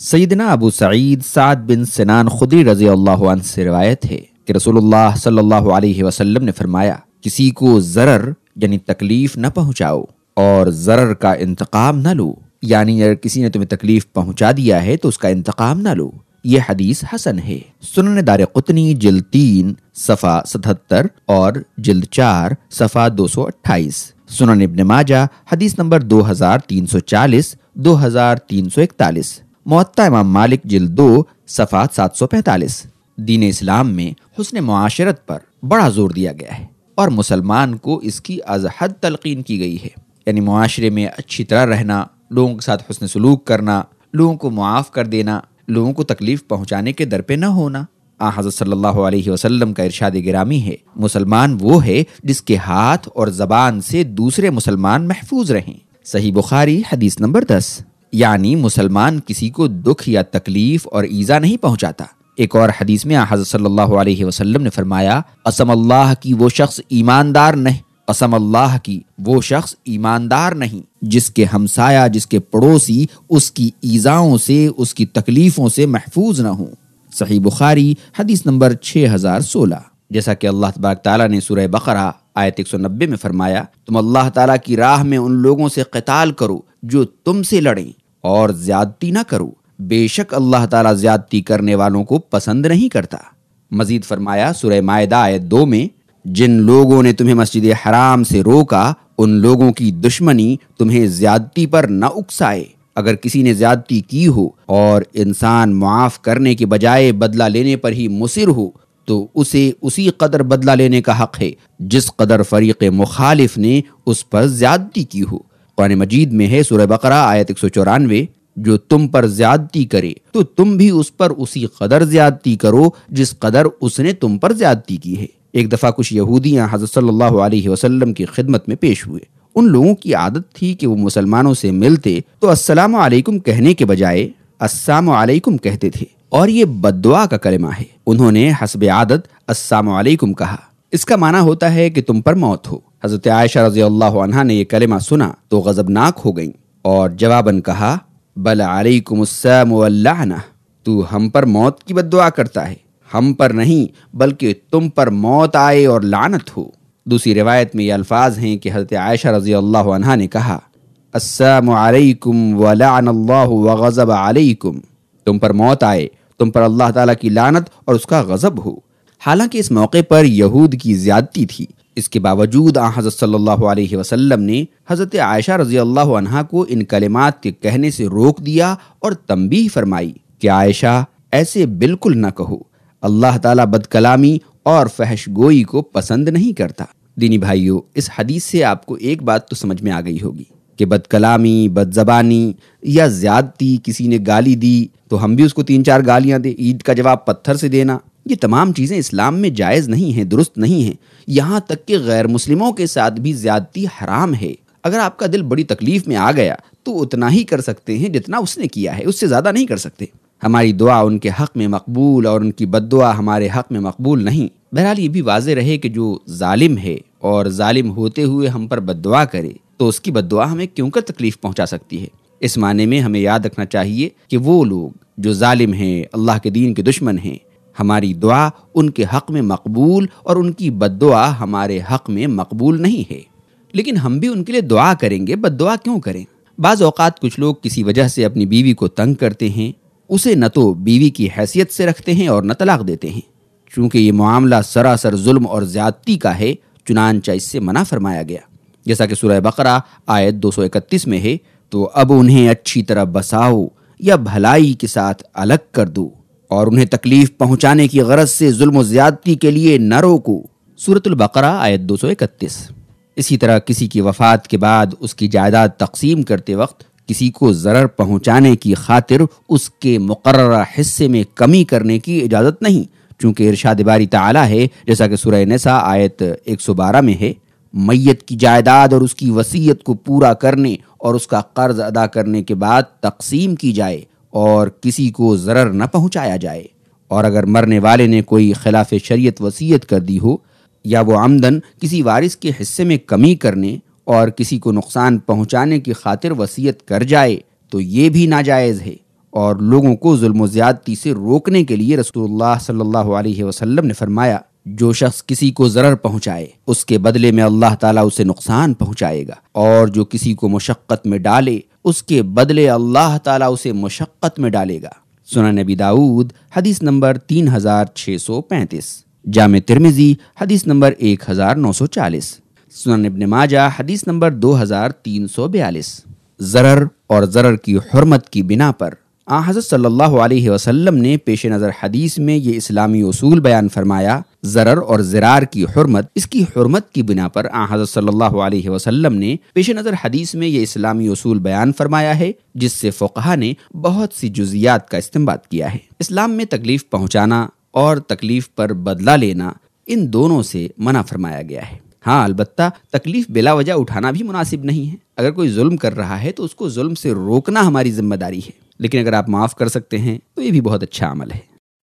سیدنا ابو سعید سعد بن سنان خدری رضی اللہ عنہ سے روایت ہے کہ رسول اللہ صلی اللہ علیہ وسلم نے فرمایا، کسی کو ضرر یعنی تکلیف نہ پہنچاؤ اور ضرر کا انتقام نہ لو۔ یعنی اگر کسی نے تمہیں تکلیف پہنچا دیا ہے تو اس کا انتقام نہ لو۔ یہ حدیث حسن ہے۔ سنن دار قطنی جلد تین، صفحہ ستہتر اور جلد چار، صفحہ دو سو اٹھائیس۔ سنن ابن ماجہ، حدیث نمبر دو ہزار تین سو چالیس، دو ہزار تین سو اکتالیس۔ معطا امام مالک جلد دو، صفحہ سات سو پینتالیس۔ دین اسلام میں حسن معاشرت پر بڑا زور دیا گیا ہے اور مسلمان کو اس کی از حد تلقین کی گئی ہے۔ یعنی معاشرے میں اچھی طرح رہنا، لوگوں کے ساتھ حسن سلوک کرنا، لوگوں کو معاف کر دینا، لوگوں کو تکلیف پہنچانے کے در پہ نہ ہونا۔ آ، حضرت صلی اللہ علیہ وسلم کا ارشاد گرامی ہے، مسلمان وہ ہے جس کے ہاتھ اور زبان سے دوسرے مسلمان محفوظ رہیں۔ صحیح بخاری، حدیث نمبر دس۔ یعنی مسلمان کسی کو دکھ یا تکلیف اور ایزا نہیں پہنچاتا۔ ایک اور حدیث میں حضرت صلی اللہ علیہ وسلم نے فرمایا، قسم اللہ کی وہ شخص ایماندار نہیں، قسم اللہ کی وہ شخص ایماندار نہیں، جس کے ہمسایا جس کے پڑوسی اس کی ایزاؤں سے، اس کی تکلیفوں سے محفوظ نہ ہوں۔ صحیح بخاری، حدیث نمبر 6016 جیسا کہ اللہ تبارک تعالیٰ نے سورہ بقرہ آیت 190 میں فرمایا، تم اللہ تعالیٰ کی راہ میں ان لوگوں سے قتال کرو جو تم سے لڑیں۔ اور زیادتی نہ کرو۔ بے شک اللہ تعالیٰ زیادتی کرنے والوں کو پسند نہیں کرتا۔ مزید فرمایا، سورہ معدہ آیت دو میں، جن لوگوں نے تمہیں مسجد حرام سے روکا، ان لوگوں کی دشمنی تمہیں زیادتی پر نہ اکسائے۔ اگر کسی نے زیادتی کی ہو اور انسان معاف کرنے کے بجائے بدلہ لینے پر ہی مصر ہو، تو اسے اسی قدر بدلہ لینے کا حق ہے، جس قدر فریق مخالف نے اس پر زیادتی کی ہو۔ قرآن مجید میں ہے سورہ بقرہ آیت 194 جو تم پر زیادتی کرے، تو تم بھی اس پر اسی قدر زیادتی کرو جس قدر اس نے تم پر زیادتی کی ہے۔ ایک دفعہ کچھ یہودیاں حضرت صلی اللہ علیہ وسلم کی خدمت میں پیش ہوئے۔ ان لوگوں کی عادت تھی کہ وہ مسلمانوں سے ملتے تو السلام علیکم کہنے کے بجائے السلام علیکم کہتے تھے۔ اور یہ بد دعا کا کلمہ ہے۔ انہوں نے حسب عادت السلام علیکم کہا۔ اس کا معنی ہوتا ہے کہ تم پر موت ہو۔ حضرت عائشہ رضی اللہ عنہ نے یہ کلمہ سنا تو غضبناک ہو گئیں اور جواباً کہا، بل علیکم السلام واللعنہ، تو ہم پر موت کی بد دعا کرتا ہے۔ ہم پر نہیں، بلکہ تم پر موت آئے اور لعنت ہو۔ دوسری روایت میں یہ الفاظ ہیں کہ حضرت عائشہ رضی اللہ عنہ نے کہا، السلام علیکم ولعن اللہ وغضب علیکم۔ تم پر موت آئے، تم پر اللہ تعالیٰ کی لعنت اور اس کا غضب ہو۔ حالانکہ اس موقع پر یہود کی زیادتی تھی۔ اس کے باوجود آ حضرت صلی اللہ علیہ وسلم نے حضرت عائشہ رضی اللہ عنہ کو ان کلمات کے کہنے سے روک دیا اور تنبیہ فرمائی کہ عائشہ، ایسے بالکل نہ کہو، اللہ تعالیٰ بد کلامی اور فحش گوئی کو پسند نہیں کرتا۔ دینی بھائیوں اس حدیث سے آپ کو ایک بات تو سمجھ میں آ گئی ہوگی کہ بد کلامی بد زبانی یا زیادتی کسی نے گالی دی تو ہم بھی اس کو تین چار گالیاں دیں، عید کا جواب پتھر سے دینا۔ یہ تمام چیزیں اسلام میں جائز نہیں ہیں، درست نہیں ہیں۔ یہاں تک کہ غیر مسلموں کے ساتھ بھی زیادتی حرام ہے۔ اگر آپ کا دل بڑی تکلیف میں آ گیا، تو اتنا ہی کر سکتے ہیں جتنا اس نے کیا ہے، اس سے زیادہ نہیں کر سکتے۔ ہماری دعا ان کے حق میں مقبول اور ان کی بد دعا ہمارے حق میں مقبول نہیں۔ بہرحال یہ بھی واضح رہے کہ جو ظالم ہے اور ظالم ہوتے ہوئے ہم پر بد دعا کرے، تو اس کی بد دعا ہمیں کیوں کر تکلیف پہنچا سکتی ہے؟ اس معنی میں ہمیں یاد رکھنا چاہیے کہ وہ لوگ جو ظالم ہیں، اللہ کے دین کے دشمن ہیں ہماری دعا ان کے حق میں مقبول اور ان کی بد دعا ہمارے حق میں مقبول نہیں ہے۔ لیکن ہم بھی ان کے لیے دعا کریں گے بد دعا کیوں کریں؟ بعض اوقات کچھ لوگ کسی وجہ سے اپنی بیوی کو تنگ کرتے ہیں، اسے نہ تو بیوی کی حیثیت سے رکھتے ہیں اور نہ طلاق دیتے ہیں۔ چونکہ یہ معاملہ سراسر ظلم اور زیادتی کا ہے، چنانچہ اس سے منع فرمایا گیا۔ جیسا کہ سورہ بقرہ آیت دو سو اکتیس میں ہے، تو اب انہیں اچھی طرح بساؤ یا بھلائی کے ساتھ الگ کر دو۔ اور انہیں تکلیف پہنچانے کی غرض سے ظلم و زیادتی کے لیے نہ روکو صورت البقرہ آیت دو سو اکتیس۔ اسی طرح کسی کی وفات کے بعد اس کی جائیداد تقسیم کرتے وقت کسی کو ضرر پہنچانے کی خاطر اس کے مقررہ حصے میں کمی کرنے کی اجازت نہیں، چونکہ ارشاد باری تعالیٰ ہے، جیسا کہ سورہ نساء آیت 112 میں ہے۔ میت کی جائیداد اور اس کی وصیت کو پورا کرنے اور اس کا قرض ادا کرنے کے بعد تقسیم کی جائے۔ اور کسی کو ضرر نہ پہنچایا جائے۔ اور اگر مرنے والے نے کوئی خلاف شریعت وصیت کر دی ہو، یا وہ آمدن کسی وارث کے حصے میں کمی کرنے اور کسی کو نقصان پہنچانے کی خاطر وصیت کر جائے، تو یہ بھی ناجائز ہے۔ اور لوگوں کو ظلم و زیادتی سے روکنے کے لیے رسول اللہ صلی اللہ علیہ وسلم نے فرمایا، جو شخص کسی کو ضرر پہنچائے، اس کے بدلے میں اللہ تعالیٰ اسے نقصان پہنچائے گا۔ اور جو کسی کو مشقت میں ڈالے اس کے بدلے اللہ تعالیٰ اسے مشقت میں ڈالے گا۔ سنن نبی داود حدیث نمبر تین ہزار چھ سو پینتیس۔ جامع ترمیزی حدیث نمبر ایک ہزار نو سو چالیس۔ سنن ابن ماجہ، حدیث نمبر دو ہزار تین سو بیالیس۔ ضرر اور ضرر کی حرمت کی بنا پر آ حضرت صلی اللہ علیہ وسلم نے پیش نظر حدیث میں یہ اسلامی اصول بیان فرمایا ضرر اور زرار کی حرمت، اس کی حرمت کی بنا پر آ حضرت صلی اللہ علیہ وسلم نے پیش نظر حدیث میں یہ اسلامی اصول بیان فرمایا ہے، جس سے فقہ نے بہت سی جزیات کا استعمال کیا ہے۔ اسلام میں تکلیف پہنچانا اور تکلیف پر بدلہ لینا ان دونوں سے منع فرمایا گیا ہے۔ ہاں البتہ تکلیف بلا وجہ اٹھانا بھی مناسب نہیں ہے۔ اگر کوئی ظلم کر رہا ہے تو اس کو ظلم سے روکنا ہماری ذمہ داری ہے۔ لیکن اگر آپ معاف کر سکتے ہیں تو یہ بھی بہت اچھا عمل ہے۔